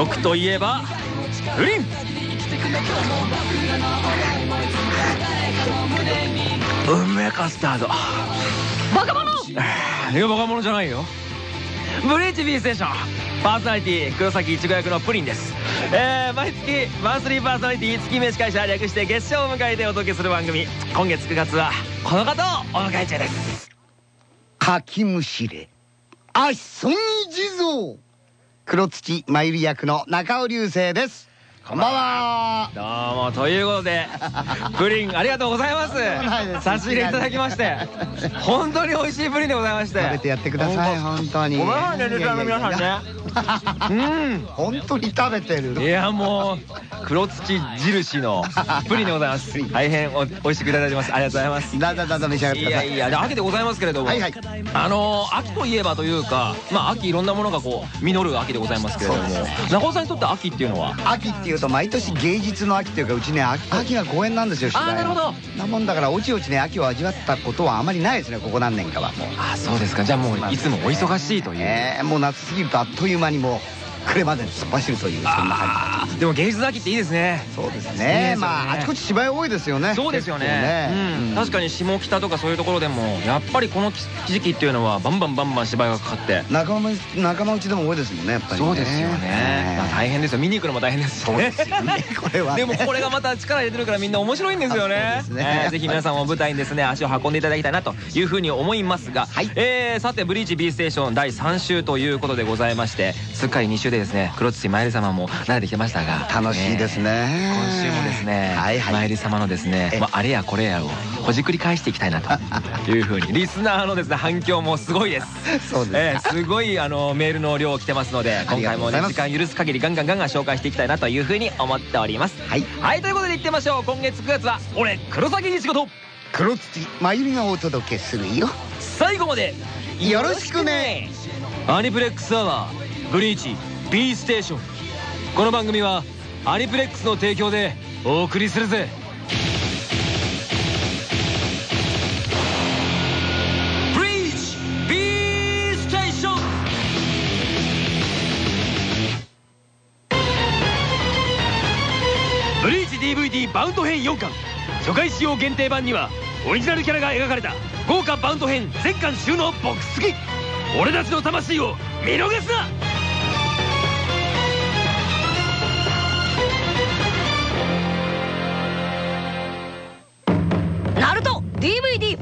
秋といえば食食といえばプリン。うんめカスタード。バカ者。いやバカ者じゃないよ。ブリーチ B ステーション。パーソナリティ黒崎いちご役のプリンです。えー、毎月マンスリーパーソナリティ月飯会社略して月賞を迎えてお届けする番組。今月9月はこの方をお迎え中です。かきむしれ。あっそぎ地蔵黒土まゆり役の中尾隆聖です。こんばんは。どうも。ということで プリンありがとうございます。差し入れいただきまして本当に美味しいプリンでございまして。食べてやってください本当に。ごめんなさいねリスナーの皆さんね。うん。本当に食べてる。いやもう黒土印のプリンでございます。大変お美味しくいただいてます。ありがとうございます。だんだんだんだん召し上がっていください。やいやで秋でございますけれども、はいはい。あのー秋といえばというかまあ秋いろんなものがこう実る秋でございますけれども。中尾さんにとって秋っていうのは？秋っていうと毎年芸術の秋っていうかうちね秋秋が公演なんですよあーなるほど。なもんだからおちおちね秋を味わったことはあまりないですねここ何年かは。もう。あそうですか。じゃあもういつもお忙しいという。えーもう夏過ぎるとあっという間にもう暮れまで突っ走るというそんな感あーでも芸術の秋っていいですね。じそうですね。ね。まああちこち芝居多いですよね。そうですよね。確かに下北とかそういうところでもやっぱりこの時期っていうのはバンバンバンバン芝居がかかって。仲間仲間内でも多いですもんねやっぱりね。そうですよね、まあ、大変ですよ。見に行くのも大変ですしね。これはね。でもこれがまた力入れてるからみんな面白いんですよね。ぜひ皆さんも舞台にですね足を運んでいただきたいなというふうに思いますが、さて「ブリーチ B ステーション」第3週ということでございましてすっかり2週でですね黒土まゆり様も慣れてきましたが楽しいですね。えー今週もですね、はいはい。まゆり様のですね、あ、あれやこれやをほじくり返していきたいなと。いうふうにリスナーのですね反響もすごいです。そうですえーすごいあのメールの量来てますので今回も時間許す限りガンガンガンガン紹介していきたいなというふうに思っております。はい。はいということでいってみましょう。今月9月は俺黒崎に仕事黒土まゆりがお届けするよ。最後までよろしくね。アニプレックスアワーブリーチ B ステーションこの番組はアニプレックスの提供でお送りするぜ。ブリーチ DVD バウンド編4巻。初回使用限定版にはオリジナルキャラが描かれた。豪華バウンド編全巻収納ボックス付き。俺たちの魂を見逃すな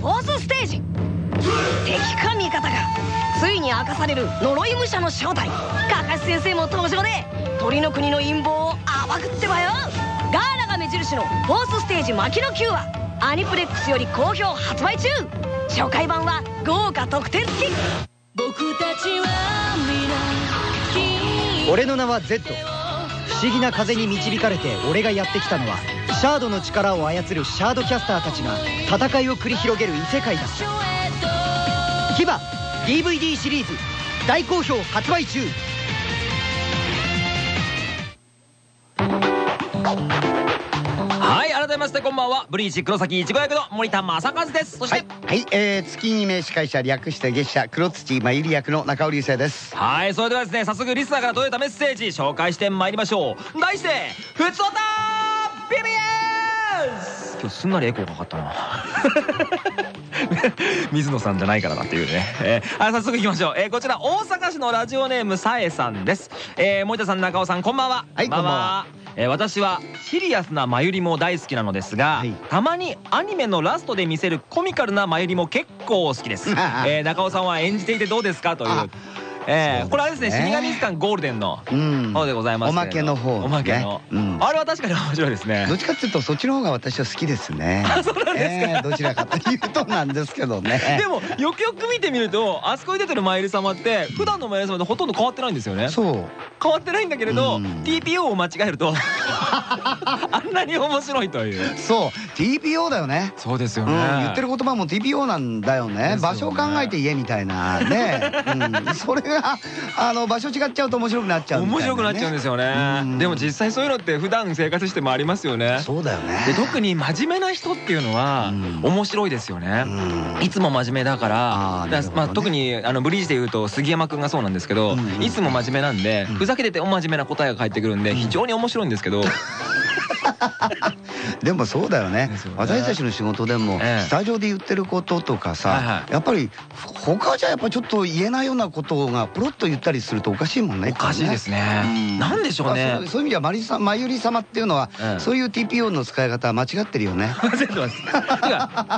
フォースステージ。敵か味方か。ついに明かされる呪い武者の正体。カカシ先生も登場で鳥の国の陰謀を暴くってばよ。ガーラが目印のフォースステージ牧野 Q はアニプレックスより好評発売中。初回版は豪華特典付き。僕たちは皆俺の名は Z 不思議な風に導かれて俺がやってきたのはシャードの力を操るシャードキャスターたちが戦いを繰り広げる異世界だ牙 DVD シリーズ大好評発売中。はい改めましてこんばんは。ブリーチ黒崎いちご役の森田正和です。そしてはい、はいえー、月に名司会者略して月謝黒土まゆり役の中尾流星です。はいそれではですね早速リスナーから届いたメッセージ紹介してまいりましょう。題して「ふつおた BBS」今日すんなりエコーかかったな。水野さんじゃないからなっていうね、えーはい早速いきましょう、えーこちら大阪市のラジオネームさえさんです、えー森田さん中尾さんこんばんは。はいこんばんは。えー私はシリアスなまゆりも大好きなのですが、はい。たまにアニメのラストで見せるコミカルなまゆりも結構好きです、えー中尾さんは演じていてどうですか？というあえーこれあれですね死神図鑑ゴールデンのうん。方でございますおまけの方ね。おまけの、うん。あれは確かに面白いですね。どっちかっていうとそっちの方が私は好きですね。そうなんですか、どちらかというとなんですけどね。でもよくよく見てみるとあそこに出てるマイル様って普段のマイル様とほとんど変わってないんですよね。そう。変わってないんだけれど、うん。TPO を間違えると あんなに面白いという。そう。TPO だよね。そうですようん、言ってる言葉も TPO なんだよね。場所を考えて言えみたいなね、うん、それがが あの場所違っちゃうと面白くなっちゃう面白くなっちゃうんですよね。でも実際そういうのって普段生活してもありますよね。そうだよね。で特に真面目な人っていうのは面白いですよね。いつも真面目だから。まあ特にあのブリーチでいうと杉山君がそうなんですけどいつも真面目なんでふざけててお真面目な答えが返ってくるんで非常に面白いんですけど でもそうだよね。私たちの仕事でもスタジオで言ってることとかさやっぱり他じゃやっぱちょっと言えないようなことがポロッと言ったりするとおかしいもんね。おかしいですね。なんでしょうね。そういう意味ではマリさまゆり様っていうのはそういう TPO の使い方は間違ってるよね。間違ってます。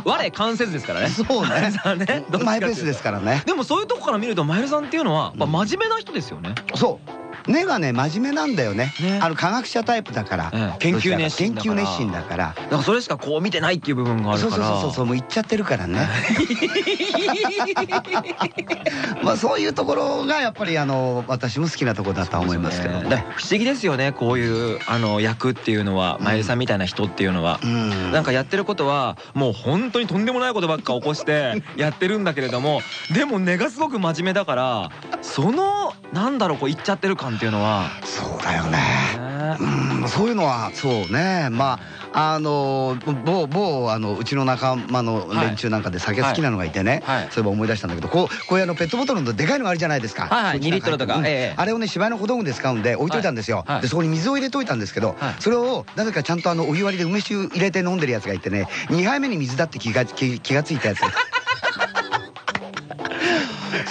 我関節ですからね。そうね。マイペースですからね。でもそういうとこから見るとまゆりさんっていうのは真面目な人ですよね。そう根がね真面目なんだよね。あの科学者タイプだから研究熱心研究熱心だから。だからそれしかこう見てないっていう部分があるから。そうそうそうそうもう言っちゃってるからね。まあそういうところがやっぱりあの私も好きなところだとは思いますけどね。不思議ですよねこういうあの役っていうのはまゆさんみたいな人っていうのは。なんかやってることはもう本当にとんでもないことばっか起こして やってるんだけれどもでも根がすごく真面目だからそのなんだろうこう言っちゃってる感っていうのは。そうだよね。うんそういうのは。そうね。まああの某某あのうちの仲間の連中なんかで酒好きなのがいてね、はい。はい、そういえば思い出したんだけどこうこういうあのペットボトルのでかいのがあるじゃないですか、はいはい、2リットルとか、うん。ええ、あれをね芝居の小道具で使うんで置いといたんですよ、でそこに水を入れといたんですけど、それをなぜかちゃんとあのお湯割りで梅酒入れて飲んでるやつがいてね。2杯目に水だって気が気気がついたやつ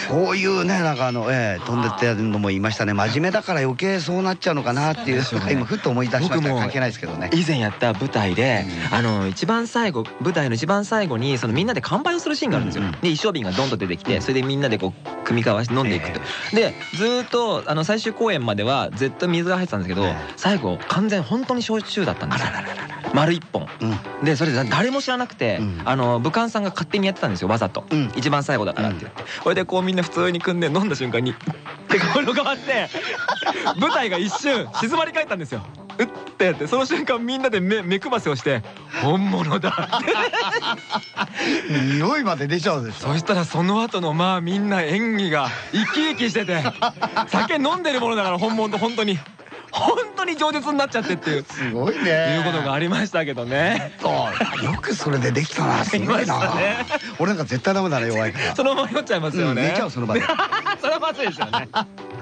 そういうねなんかあの、えー、飛んでってるのも言いましたね。真面目だから余計そうなっちゃうのかなっていう今ふっと思い出しました。関係ないですけどね。以前やった舞台で、あの一番最後舞台の一番最後にそのみんなで乾杯をするシーンがあるんですよ、で衣装瓶がドンと出てきてそれでみんなでこう組み交わして飲んでいくと、でずっとあの最終公演まではずっと水が入ってたんですけど、最後完全本当に焼酎だったんですよ丸一本、でそれで誰も知らなくて、あの武漢さんが勝手にやってたんですよわざと、一番最後だからって言ってこれでこうみんな普通に組んで飲んだ瞬間にってこう変わって舞台が一瞬静まり返ったんですよ。うってやってその瞬間みんなで目目くばせをして本物だ匂いまで出ちゃうでしょ。そしたらその後のまあみんな演技が生き生きしてて酒飲んでるものだから本物と本当に本当に饒舌になっちゃってっていうすごいね。いうことがありましたけどね。よくそれでできたなすごいな。俺なんか絶対ダメだね弱いから。そのまま酔っちゃいますよね。寝ちゃうその場で。それはまずいですよね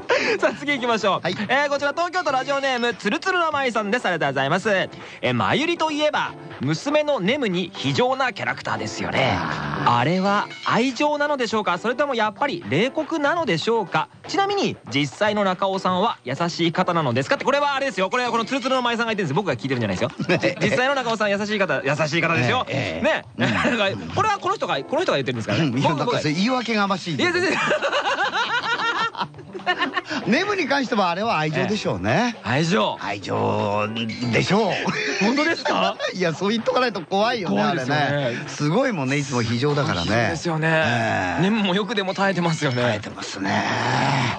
さあ次行きましょう、はい、えー、こちら東京都ラジオネームつるつるのまいさんです。ありがとうございます。えー、まゆりといえば娘のネムに非常なキャラクターですよね。あれは愛情なのでしょうか？それともやっぱり冷酷なのでしょうか？ちなみに実際の中尾さんは優しい方なのですか？ってこれはあれですよ。これはこのつるつるのまいさんが言ってるんです。僕が聞いてるんじゃないですよ。実際の中尾さん優しい方優しい方ですよ、ね、これはこの人がこの人が言ってるんですからね、言い訳がましいいや全然 ネムに関してはあれは愛情でしょうね。愛情。愛情でしょう。本当ですか？いやそう言っとかないと怖いよねあれね。すごいもんねいつも非常だからね。ですよね。ネムもよくでも耐えてますよね。耐えてますね。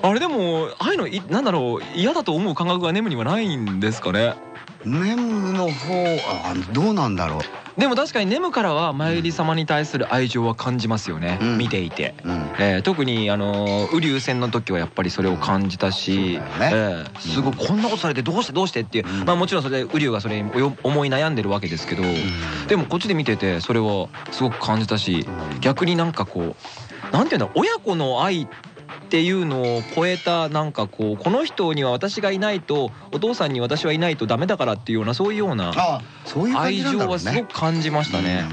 あれでもああいうのなんだろう嫌だと思う感覚がネムにはないんですかね？ネムの方あどうなんだろう？でも確かにネムからは参り様に対する愛情は感じますよね、うん、見ていて、うん、えー、特にあの雨竜戦の時はやっぱりそれを感じたし、ね。えー、すごいこんなことされてどうしてどうしてっていう、うん、まあもちろんそれで雨竜がそれに思い悩んでるわけですけど、でもこっちで見ててそれはすごく感じたし。逆になんかこうなんていうんだ親子の愛ってっていうのを超えたなんかこうこの人には私がいないとお父さんに私はいないとダメだからっていうようなそういうような愛情はすごく感じましたね。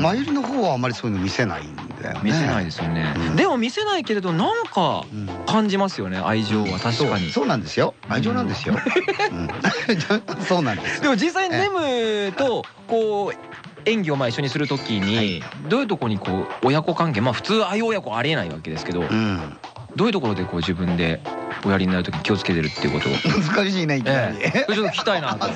マユリの方はあんまりそういうの見せないんだよね。見せないですよね。でも見せないけれどなんか感じますよね愛情は確かに。そうなんですよ。愛情なんですよ。そうなんです。でも実際ネムとこう演技をまあ一緒にするときにどういうとこにこう親子関係まあ普通ああいう親子ありえないわけですけど、どういうところでこう自分でおやりになる時気をつけてるっていうことを？難しいねいきなり、ええ、ちょっと聞きたいなと。だって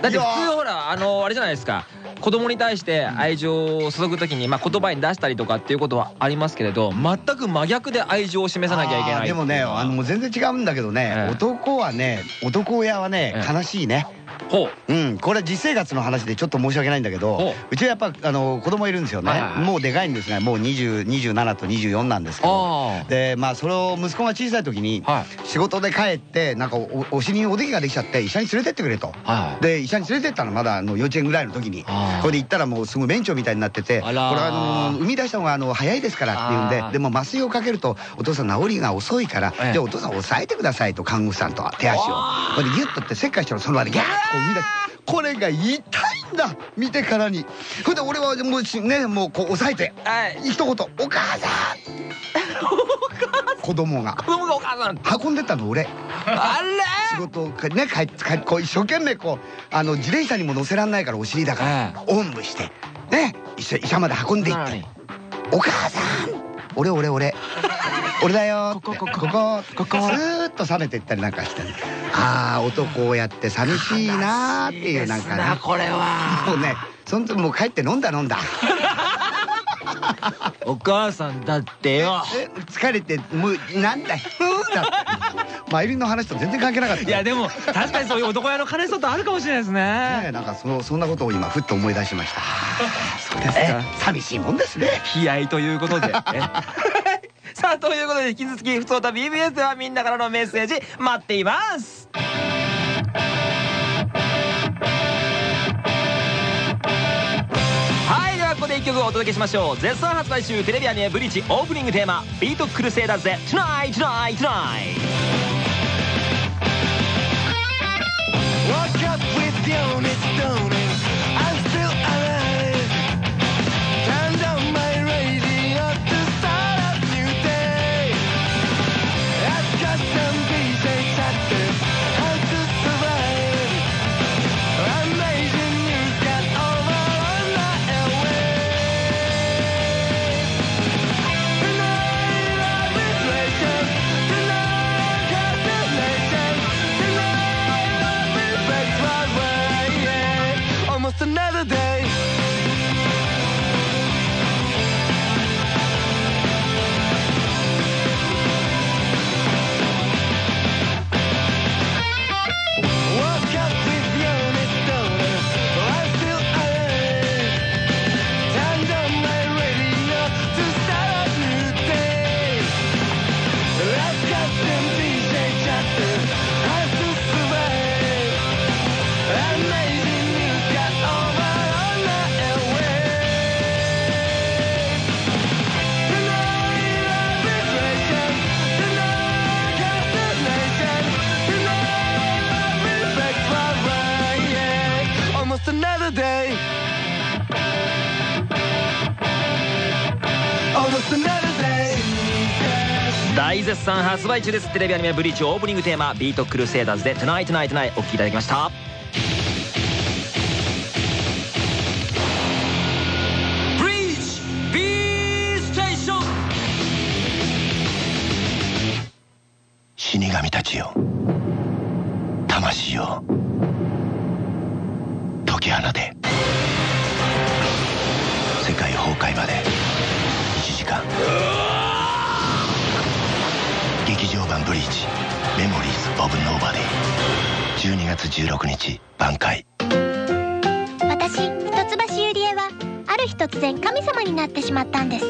普通ほらあのあれじゃないですか子供に対して愛情を注ぐ時に、まあ、言葉に出したりとかっていうことはありますけれど全く真逆で愛情を示さなきゃいけないでもねあの全然違うんだけどね、ええ、男はね男親はね、え、悲しいね。ほう、うん、これ実生活の話でちょっと申し訳ないんだけどう。ちはやっぱあの子供いるんですよね、もうでかいんですがもう2027と24なんですけど。でまあそれを息子が小さい時に仕事で帰ってなんかお尻におできができちゃって医者に連れてってくれと、で医者に連れてったのまだあの幼稚園ぐらいの時にこれで行ったらもうすごい免長みたいになっててこれはあの生み出した方があの早いですからっていうんででも麻酔をかけるとお父さん治りが遅いからじゃあお父さん抑えてくださいと看護師さんと手足を。これでギュッとって切開したらその場でギャーッとこう生み出してこれが痛いんだ見てからに。それで俺はもうねもうこう抑えて、はい、一言「お母さん」子供が。子供がお母さん。運んでたの俺。あれ？仕事ね帰ってこう一生懸命こうあの自転車にも乗せらんないからお尻だから、おんぶしてね医者まで運んでいって「お母さん俺俺俺俺だよ ここここ。こここスーッと冷めていったりなんかしてああ男をやって寂しいなーっていうなんかね。これは。もうねその時もう帰って飲んだ飲んだ お母さんだってよ。疲れてもうなんだふーだってマイリンの話と全然関係なかった。いやでも確かにそういう男屋の悲しさってあるかもしれないですね。ねなんかそのそんなことを今ふっと思い出しました。そうですか。寂しいもんですね。悲哀ということで。さあということで引き続き「ふつおた BBS」ではみんなからのメッセージ待っています曲をお届けしましょう。絶賛発売中。テレビアニメ「BLEACH」オープニングテーマ「BEAT CRUSADERS」で「TONIGHT, TONIGHT, TONIGHT」大絶賛発売中です。テレビアニメ「ブリーチ」オープニングテーマ「ビートクルセイダーズ」で「Tonight Tonight Tonight」お聴きいただきました。死神たちよ。魂よ解き放て。世界崩壊まで。メモリーズ・オブ・ノーバディ」12月16日挽回。私一橋ゆりえはある日突然神様になってしまったんです。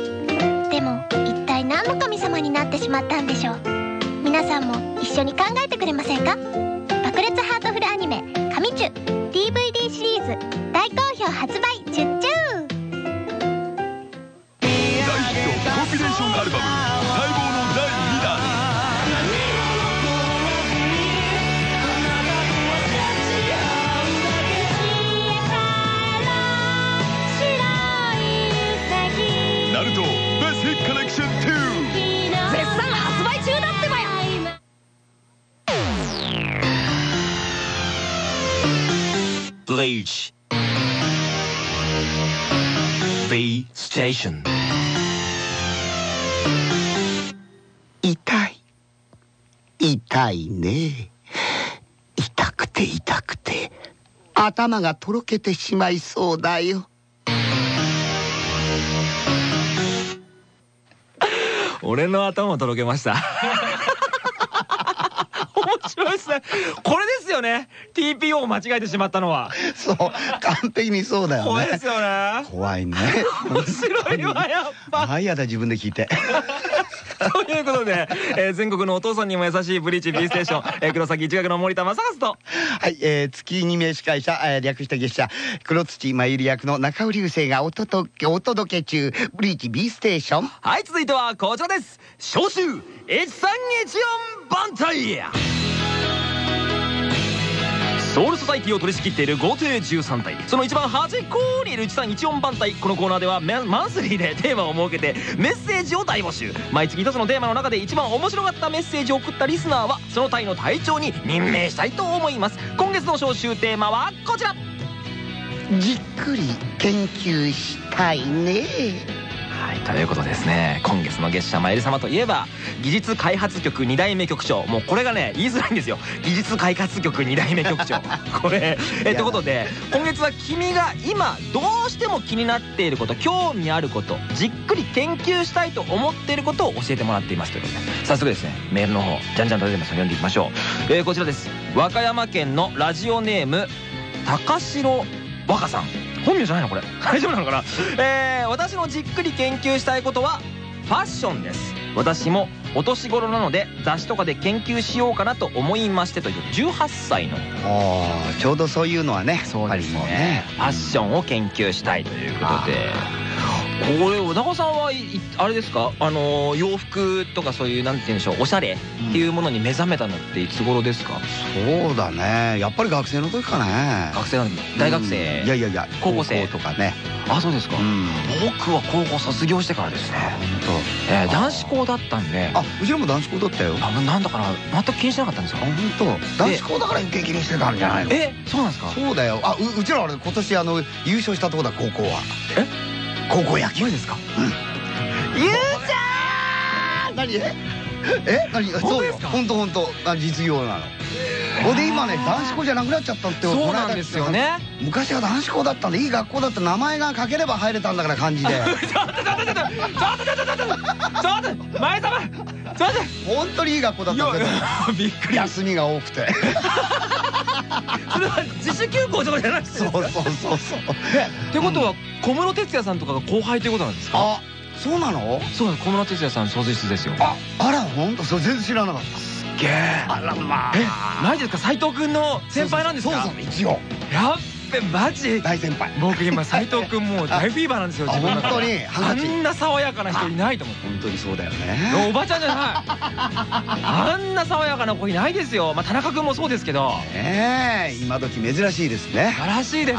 でも一体何の神様になってしまったんでしょう？皆さんも一緒に考えてくれませんか？爆裂ハートフルアニメ「神チュ」DVD シリーズ大好評発売中中大ヒットコンビネーションアルバム Bleach. B Station. 痛い。痛いね。痛くて痛くて。頭がとろけてしまいそうだよ。俺の頭もとろけました。面白いごいですね。これですよね。TPO を間違えてしまったのは。そう。完璧にそうだよね。怖いですよね。怖いね。面白いわやっぱ。はいやだ自分で聞いて。ということで、えー全国のお父さんにも優しいブリーチ B ステーション、えー黒崎一学の森田正和と。はい、えー、月2名司会者、えー略して月謝。黒土まゆり役の中尾流星がおととお届け中。ブリーチ B ステーション。はい続いてはこちらです。召集 H3H4 番隊ソウルソサイティを取り仕切っている豪邸13体その一番端っこにいる1314番隊。このコーナーではメマンスリーでテーマを設けてメッセージを大募集。毎月一つのテーマの中で一番面白かったメッセージを送ったリスナーはその隊の隊長に任命したいと思います。今月の招集テーマはこちら。じっくり研究したいね。はい、ということですね。今月の月謝まゆり様といえば技術開発局2代目局長。もうこれがね言いづらいんですよ。技術開発局2代目局長。これえということで今月は君が今どうしても気になっていること興味あることじっくり研究したいと思っていることを教えてもらっていますということで。早速ですねメールの方じゃんじゃんと出てますので読んでいきましょう、えーこちらです。和歌山県のラジオネーム高城若さん本名じゃないのこれ。大丈夫なのかな？えー、私のじっくり研究したいことはファッションです。私もお年頃なので雑誌とかで研究しようかなと思いましてという18歳の。ああちょうどそういうのはねそうですやっぱりね。ファッションを研究したいということでこれ小高さんはあれですか？あの洋服とかそういうなんて言うんでしょうおしゃれっていうものに目覚めたのっていつ頃ですか？そうだね。やっぱり学生の時かね。学生なんで大学生？うん。いやいやいや高校生？とかね。あそうですか。うん。僕は高校卒業してからですね。本えー男子校だったんで。当あうちらも男子校だったよ。あなんだかな全く気にしなかったんですよあ本当。男子校だから余計気にしてたんじゃないの？えそうなんですか？そうだよ。あううちらあれ今年あの優勝したとこだ高校は。え？高校野球ですか？ゆうちゃん！何？え？え？何？そうよですか？本当本当。あ実業なの。ほんで今ね男子校じゃなくなっちゃったってそうなんですよね。昔は男子校だったんでいい学校だって名前が書ければ入れたんだから漢字で。ちょっとちょっとちょっとちょっとちょっとちょっとちょっと前様ちょっと本当にいい学校だったんだけどびっくり休みが多くて それは自主休校とかじゃなくてそうそうそう。そうってことは小室哲哉さんとかが後輩ということなんですか？あそうなの？そう小室哲哉さん創設ですよ。ああら本当？それ全然知らなかった。げえ。あらまあ。え何ですか？斉藤君の先輩なんですか？そうそう一応。やっべマジ？大先輩。僕今斉藤君もう 大フィーバーなんですよあ自分の中で。あんな爽やかな人いないと思って。本当にそうだよね。おばちゃんじゃない。あんな爽やかな子いないですよ。まあ田中君もそうですけど。ねえ今時珍しいですね。素晴らしいですね。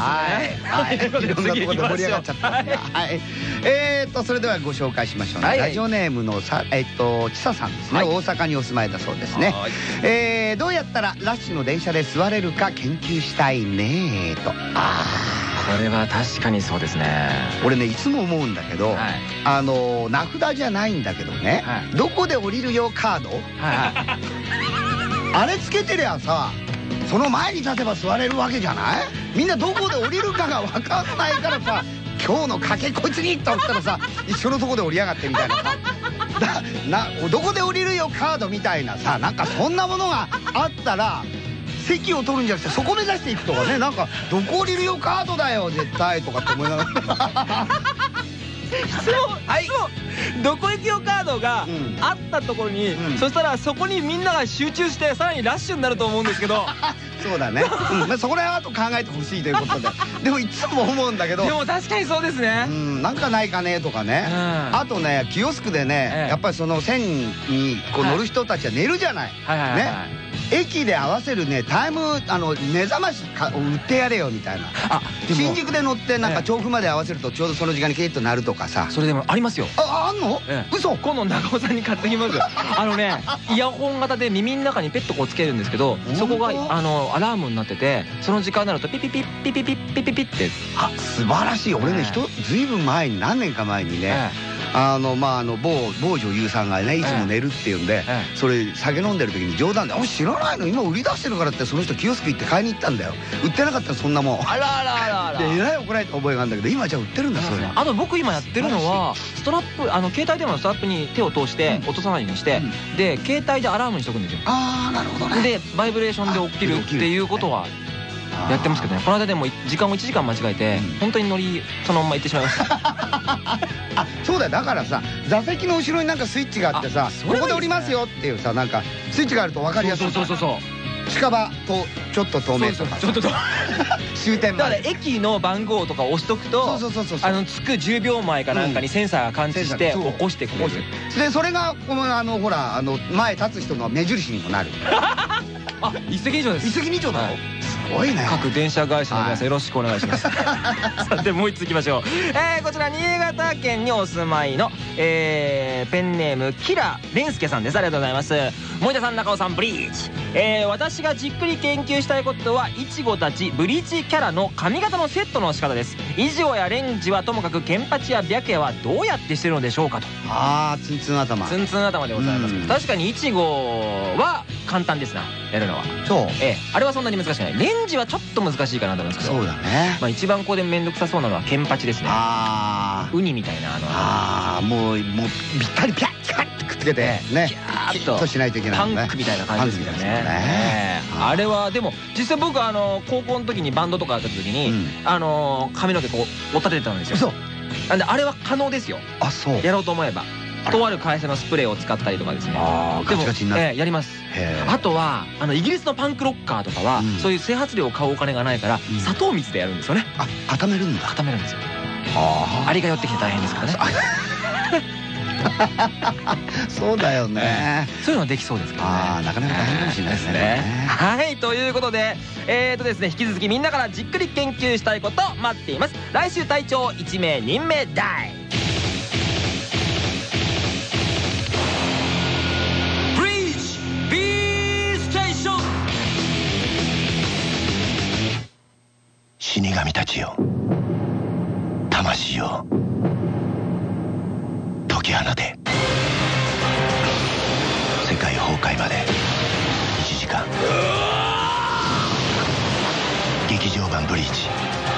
はい、ろんなところで盛り上がっちゃった。はい、えーと、それではご紹介しましょうラジオネームのさ、えっと、ちささんですね、はい。大阪にお住まいだそうですね。はい。えーどうやったらラッシュの電車で座れるか研究したいねと。あこれは確かにそうですね。ー俺ね、いつも思うんだけど、はい。あの名札じゃないんだけどね、はい。どこで降りるよカード、はいはい。あれつけてりゃさ。その前に立てば座れるわけじゃない？みんなどこで降りるかが分かんないからさ今日の賭けこいつにと思ったらさ一緒のとこで降りやがってみたいなさ。だなどこで降りるよカードみたいなさなんかそんなものがあったら席を取るんじゃなくてそこ目指していくとかね なんか「どこ降りるよカードだよ絶対」とかって思いながら。質問はいどこ行きよカードがうんあったところに、うん。そしたらそこにみんなが集中してさらにラッシュになると思うんですけど。そうだね、うん。まあ、そこら辺はあと考えてほしいということで。でもいつも思うんだけど。でも確かにそうですね。う、ん、なんかないかねとかね、うん。あとねキオスクでね、ええ。やっぱりその線にこうはい。乗る人たちは寝るじゃない、い。ね駅で合わせるねタイムあの目覚ましか売ってやれよみたいな。あ新宿で乗ってなんええ。か調布まで合わせるとちょうどその時間にキリッとなるとかさ。それでもありますよ。ああんの、ええ。嘘。今度長尾さんに買ってきます。あのね イヤホン型で耳の中にペットこうつけるんですけどそこがあのアラームになっててその時間になるとピピピピピピピピピってあ素晴らしい俺ねええ人ずいぶん前に何年か前にね、えあのまああの某某女優さんがねいつも寝るっていうんで、それ酒飲んでる時に冗談で「お知らないの？今売り出してるから」ってその人キオスク行って買いに行ったんだよ。売ってなかったらそんなもん。あらあらあらあら。でえらい怒られた覚えがあるんだけど今じゃあ売ってるんだそういうの。あと僕今やってるのはストラップあの携帯電話のストラップに手を通して落とさないようにしてで携帯でアラームにしとくんですよ。ああなるほどね。でバイブレーションで起きるっていうことはやってますけどね。この間でも時間を1時間間違えて本当に乗りそのまま行ってしまいました。あ そうだよ。だからさ座席の後ろになんかスイッチがあってさここで降りますよっていうさなんかスイッチがあると分かりやすい。そうそうそうそう近場とちょっと透明とか。ちょっと 終点まで。だから駅の番号とか押しとくとそうそうそうそう。あの着く10秒前かなんかにセンサーが感知して起こしてくれる。でそれがこのあのほらあの前立つ人の目印にもなる。あ一石二鳥です。一石二鳥だろすごいね。各電車会社の皆さんよろしくお願いします。さてもう一ついきましょう。えーこちら新潟県にお住まいのえーペンネームキラレンスケさんです。ありがとうございます。森田さん中尾さんブリーチ。えー私がじっくり研究したいことはいちごたちブリーチキャラの髪型のセットの仕方です。いちごやレンジはともかくケンパチや白夜はどうやってしてるのでしょうかと。ああツンツン頭。ツンツン頭でございます。うん。確かにいちごは簡単ですなやるのは。そう。ええ。あれはそんなに難しくない。レンジはちょっと難しいかなと思いますけど。そうだね。まあ一番ここで面倒くさそうなのはケンパチですね。あー。ウニみたいなあの。あーもうもうぴったりピャッピャッてくっつけてね。ピャッと。しないといけないパンクみたいな感じですよね。あれはでも実際僕あの高校の時にバンドとかやった時に、うん。あの髪の毛こう追っ立ててたんですよ。嘘。なんであれは可能ですよ。あそう。やろうと思えばとある会社のスプレーを使ったりとかですね。あーでもええやります。あとはあのイギリスのパンクロッカーとかは、うん。そういう整髪料を買うお金がないから、うん。砂糖水でやるんですよね。あ固めるんだ。固めるんですよ。あアリが寄ってきて大変ですからね。そうだよね。そういうのはできそうですけどね。ああなかなか大変かもしれないですね。ねはいということでえーとですね引き続きみんなからじっくり研究したいこと待っています。来週隊長1名任命大死神たちよ。魂よ解き放て。世界崩壊まで1時間。劇場版ブリーチ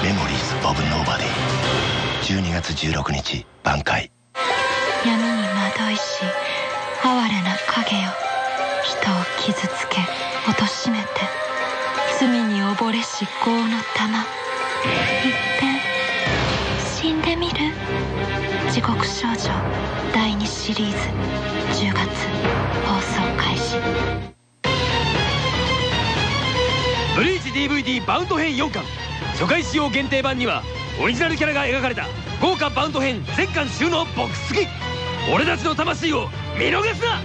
メモリーズ・オブ・ノーバディ。12月16日挽回。闇に惑いし哀れな影よ人を傷つけ貶めて罪に溺れし業の玉死んでみる？地獄少女第2シリーズ10月放送開始。ブリーチ DVD バウンド編4巻。初回使用限定版にはオリジナルキャラが描かれた豪華バウンド編全巻収納ボックス付き。俺たちの魂を見逃すな！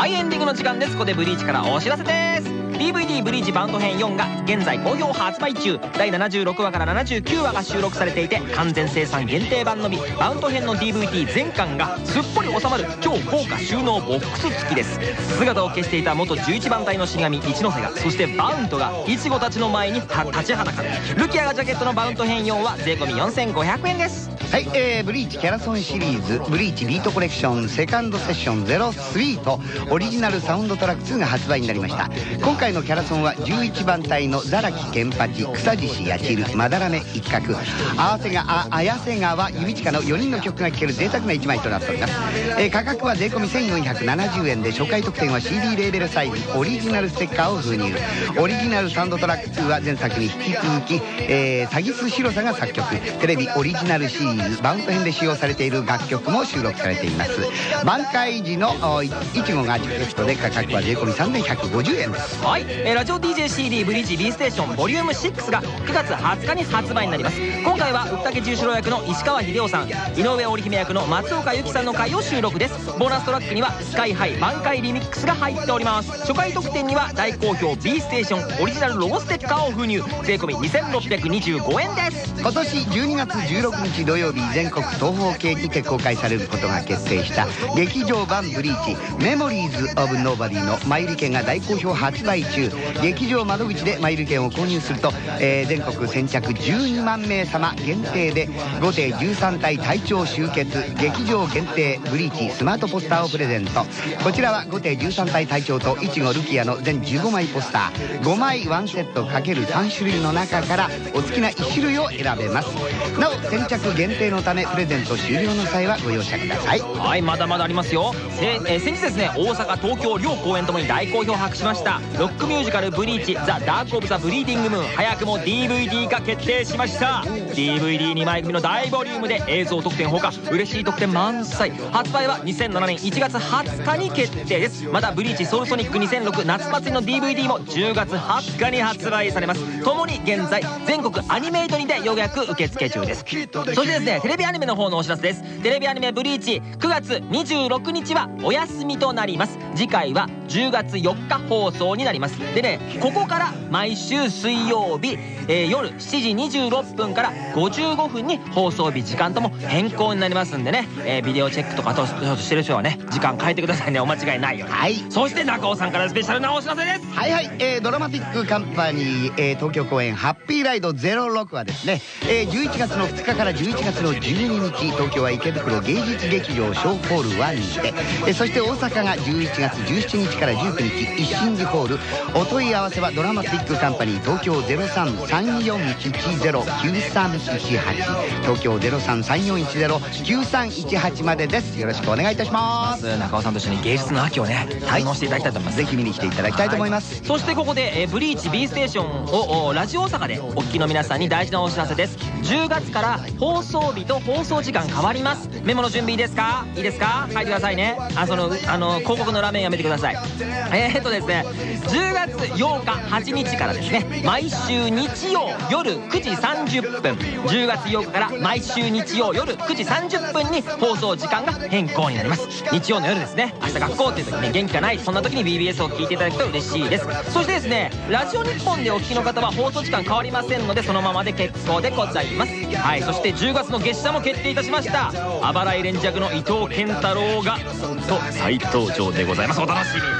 はいエンディングの時間です。ここでブリーチからお知らせです。DVD ブリーチバウンド編4が現在好評発売中。第76話から79話が収録されていて完全生産限定版のみ。バウンド編の DVD 全巻がすっぽり収まる超豪華収納ボックス付きです。姿を消していた元11番隊の死神一ノ瀬がそしてバウントがイチゴたちの前に立ちはだかる。ルキアがジャケットのバウンド編4は税込4500円です。はい、えー、ブリーチキャラソンシリーズブリーチビートコレクションセカンドセッション03とオリジナルサウンドトラック2が発売になりました。今回のキャラソンは11番隊のザラキケンパチ草獅子やちるまだらめ一角。合わせが綾瀬川弓近の4人の曲が聴ける贅沢な1枚となっております、えー価格は税込1470円で初回特典は CD レーベルサイズオリジナルステッカーを封入。オリジナルサウンドトラック2は前作に引き続き、えー、サギス白さが作曲。テレビオリジナルシリーズバウンド編で使用されている楽曲も収録されています。挽回時のいちごがジャケットで価格は税込3150円です。はい、えーラジオ DJCD ブリーチ B ステーションボリューム6が9月20日に発売になります。今回は内竹十四郎役の石川秀夫さん井上織姫役の松岡由紀さんの回を収録です。ボーナストラックにはスカイハイ挽回リミックスが入っております。初回特典には大好評 B ステーションオリジナルロゴステッカーを封入。税込2625円です。今年12月16日土曜日全国東方系にて公開されることが決定した劇場版ブリーチメモリーズ・オブ・ノーバディの前売り券が大好評発売中。中劇場窓口で前売り券を購入すると、えー全国先着12万名様限定で5艇13体隊長集結劇場限定ブリーチスマートポスターをプレゼント。こちらは5艇13体隊長といちごルキアの全15枚ポスター。5枚1セット ×3 種類の中からお好きな1種類を選べます。なお先着限定のためプレゼント終了の際はご容赦ください。はいまだまだありますよ、えー先日ですね大阪東京両公演ともに大好評を博しましたロックミュージカル「ブリーチザ・ダーク・オブ・ザ・ブリーディング・ムーン」早くも DVD 化決定しました。DVD2 枚組の大ボリュームで映像特典ほか嬉しい特典満載。発売は2007年1月20日に決定です。また「ブリーチソウルソニック2006夏祭り」の DVD も10月20日に発売されます。ともに現在全国アニメイトにて予約受付中です。そしてですねテレビアニメの方のお知らせです。テレビアニメ「ブリーチ」9月26日はお休みとなります。次回は10月4日放送になります。でねここから毎週水曜日、えー夜7時26分から55分に放送日時間とも変更になりますんでね、えービデオチェックとかとしてる人はね時間変えてくださいね。お間違いないようにはい。そして中尾さんからスペシャルなお知らせです。はいはい、えードラマティックカンパニー、えー東京公演ハッピーライド06はですね、えー11月の2日から11月の12日東京は池袋芸術劇場ショーホール1にて、えーそして大阪が11月17日から19日一心寺ホール。お問い合わせはドラマティックカンパニー東京0334109318東京0334109318までです。よろしくお願いいたします。中尾さんと一緒に芸術の秋をね堪能していただきたいと思います。ぜひ見に来ていただきたいと思います、そしてここで、えーブリーチ B ステーションをおラジオ大阪でお聞きの皆さんに大事なお知らせです。10月から放送日と放送時間変わります。メモの準備いいですか？いいですか？書いてくださいね。あそのあの広告のラーメンやめてくださいえー、っとですね10月8日8日からですね毎週日曜夜9時30分10月8日から毎週日曜夜9時30分に放送時間が変更になります。日曜の夜ですね明日学校っていう時にね元気がないそんな時に BBS を聞いていただくと嬉しいです。そしてですねラジオ日本でお聞きの方は放送時間変わりませんのでそのままで結構でございます。はいそして10月の月謝も決定いたしました。あばらいレンジ役の伊藤健太郎がと再登場でございます。お楽しみに。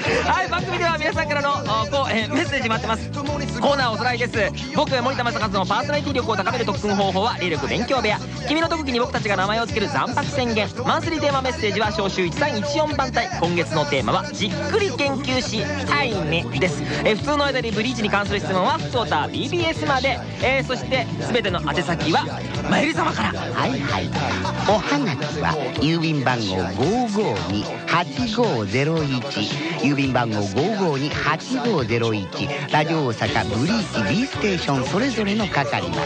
はい番組では皆さんからのこう、えーメッセージ待ってます。コーナーおさらいです。僕森田正和のパーソナリティ力を高める特訓方法は霊力勉強部屋。君の特技に僕たちが名前を付ける残白宣言。マンスリーテーマメッセージは召集1314番隊。今月のテーマはじっくり研究したいねです、えー普通の間にブリーチに関する質問は普通オタ BBS まで、えーそして全ての宛先はまゆり様から。はいはい。おはがきは郵便番号552-8501郵便番号552-8501ラジオ大阪ブリーチ B ステーションそれぞれの係まで。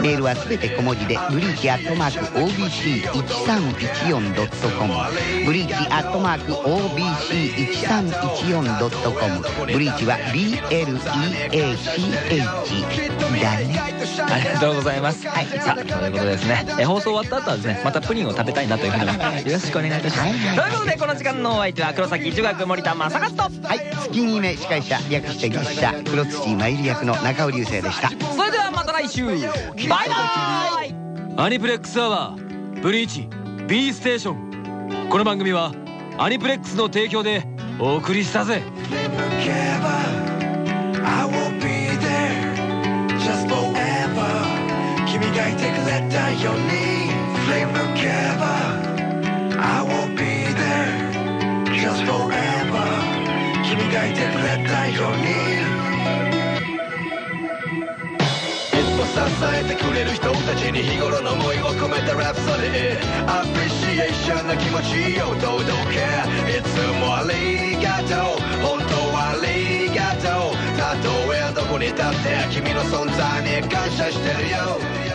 メールはすべて小文字でブリーチアットマーク OBC1314.com ブリーチアットマーク OBC1314.com ブリーチは BLEACH だね。ありがとうございます。はい、さあ、ということでですね、え放送終わった後はですね、またプリンを食べたいなというふうに、よろしくお願いいたします。ということで、この時間のお相手は黒崎中学森田正和と、はい月に目司会者略して月下黒土まゆり役の中尾流星でした。それではまた来週、バイバイ。アニプレックスアワー、ブリーチ、B ステーション。この番組は、アニプレックスの提供でお送りしたぜ。Forever 君がいてくれたように。Flame the 君がいてくれたように。いつも支えてくれる人たちに日頃の思いを込めたラプソディアプリシエーションな気持ちを届け。いつもありがとう。本当はありがとう。たとえどこに立って君の存在に感謝してるよ。